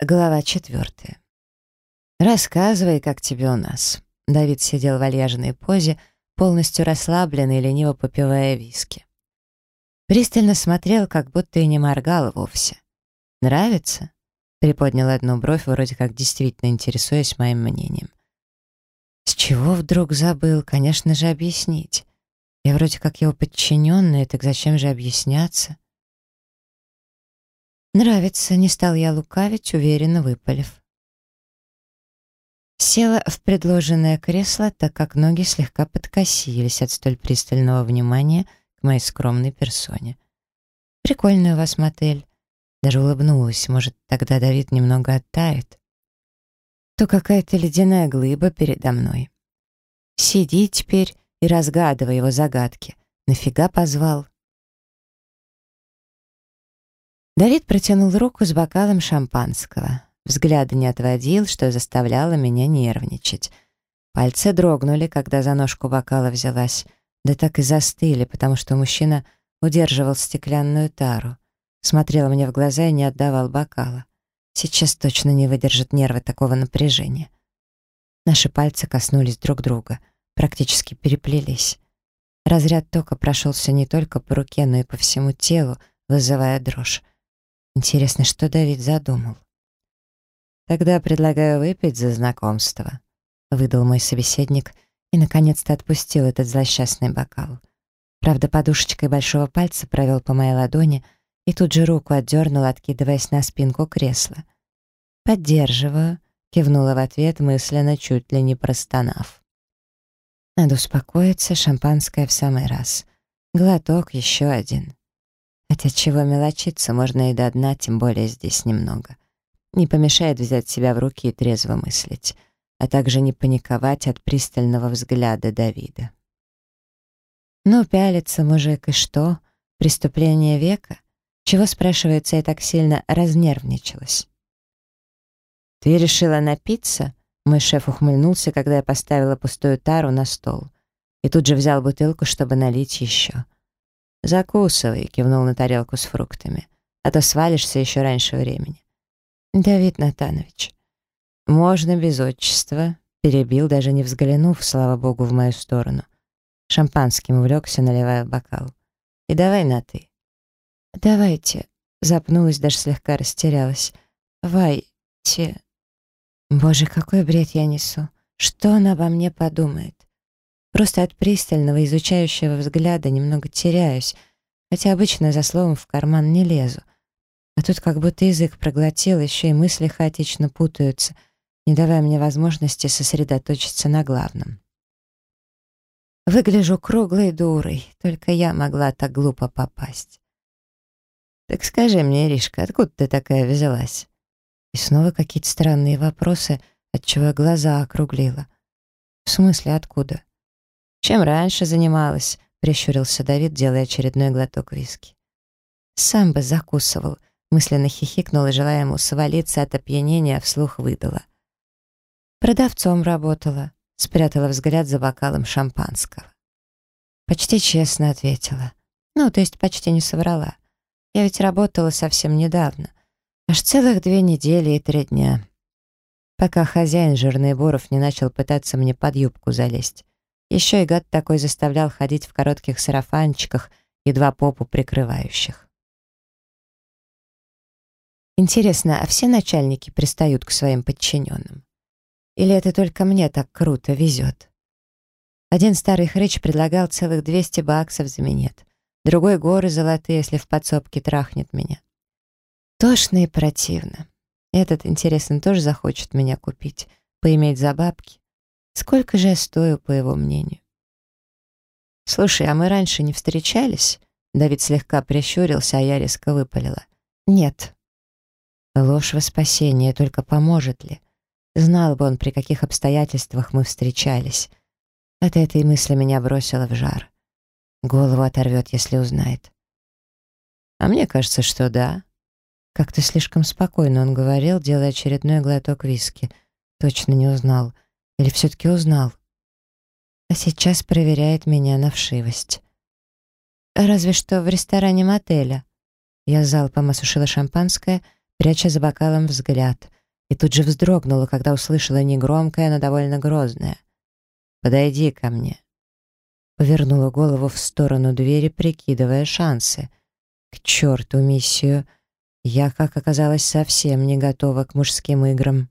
Глава четвертая. «Рассказывай, как тебе у нас». Давид сидел в вальяжной позе, полностью расслабленный, лениво попивая виски. Пристально смотрел, как будто и не моргал вовсе. «Нравится?» — приподнял одну бровь, вроде как действительно интересуясь моим мнением. С чего вдруг забыл? Конечно же, объяснить. Я вроде как его подчиненная, так зачем же объясняться? «Нравится», — не стал я лукавить, уверенно выпалив. Села в предложенное кресло, так как ноги слегка подкосились от столь пристального внимания к моей скромной персоне. «Прикольный у вас мотель». Даже улыбнулась, может, тогда Давид немного оттает. То какая-то ледяная глыба передо мной. Сиди теперь и разгадывай его загадки. Нафига позвал? Давид протянул руку с бокалом шампанского. Взгляда не отводил, что заставляло меня нервничать. Пальцы дрогнули, когда за ножку бокала взялась, да так и застыли, потому что мужчина удерживал стеклянную тару. Смотрел мне в глаза и не отдавал бокала. Сейчас точно не выдержат нервы такого напряжения. Наши пальцы коснулись друг друга, практически переплелись. Разряд тока прошелся не только по руке, но и по всему телу, вызывая дрожь. Интересно, что Давид задумал? «Тогда предлагаю выпить за знакомство», — выдал мой собеседник и, наконец-то, отпустил этот злосчастный бокал. Правда, подушечкой большого пальца провел по моей ладони и тут же руку отдернул, откидываясь на спинку кресла. «Поддерживаю», — кивнула в ответ, мысленно чуть ли не простонав. Надо успокоиться, шампанское в самый раз. Глоток еще один. Хотя чего мелочиться, можно и до дна, тем более здесь немного. Не помешает взять себя в руки и трезво мыслить, а также не паниковать от пристального взгляда Давида. Ну, пялится мужик, и что? Преступление века? Чего, спрашивается, я так сильно разнервничалась? «Ты решила напиться?» Мой шеф ухмыльнулся, когда я поставила пустую тару на стол. И тут же взял бутылку, чтобы налить еще. «Закусывай», — кивнул на тарелку с фруктами, «а то свалишься еще раньше времени». «Давид Натанович». «Можно без отчества», — перебил, даже не взглянув, слава богу, в мою сторону. Шампанским увлекся, наливая в бокал. «И давай на «ты». «Давайте», — запнулась, даже слегка растерялась. «Вайте». Боже, какой бред я несу. Что она обо мне подумает? Просто от пристального, изучающего взгляда немного теряюсь, хотя обычно за словом в карман не лезу. А тут как будто язык проглотил, еще и мысли хаотично путаются, не давая мне возможности сосредоточиться на главном. Выгляжу круглой дурой, только я могла так глупо попасть. «Так скажи мне, Иришка, откуда ты такая взялась?» И снова какие-то странные вопросы, отчего я глаза округлила. «В смысле, откуда?» «Чем раньше занималась?» — прищурился Давид, делая очередной глоток виски. «Сам бы закусывал», — мысленно хихикнула, желая ему свалиться от опьянения, вслух выдала. «Продавцом работала», — спрятала взгляд за бокалом шампанского. Почти честно ответила. Ну, то есть почти не соврала. Я ведь работала совсем недавно. Аж целых две недели и три дня. Пока хозяин жирный Боров не начал пытаться мне под юбку залезть. Еще и гад такой заставлял ходить в коротких сарафанчиках, едва попу прикрывающих. Интересно, а все начальники пристают к своим подчиненным? Или это только мне так круто везет? Один старый хрыч предлагал целых 200 баксов за минет, другой — горы золотые, если в подсобке трахнет меня. Тошно и противно. Этот, интересно, тоже захочет меня купить, поиметь за бабки. Сколько же я стою, по его мнению? «Слушай, а мы раньше не встречались?» Давид слегка прищурился, а я резко выпалила. «Нет». Ложь во спасение, только поможет ли? Знал бы он, при каких обстоятельствах мы встречались. От этой мысли меня бросило в жар. Голову оторвет, если узнает. А мне кажется, что да. Как-то слишком спокойно он говорил, делая очередной глоток виски. Точно не узнал. Или все-таки узнал? А сейчас проверяет меня на вшивость. Разве что в ресторане мотеля. Я залпом осушила шампанское, пряча за бокалом взгляд, и тут же вздрогнула, когда услышала негромкое, но довольно грозное. «Подойди ко мне». Повернула голову в сторону двери, прикидывая шансы. К черту миссию! Я, как оказалось, совсем не готова к мужским играм.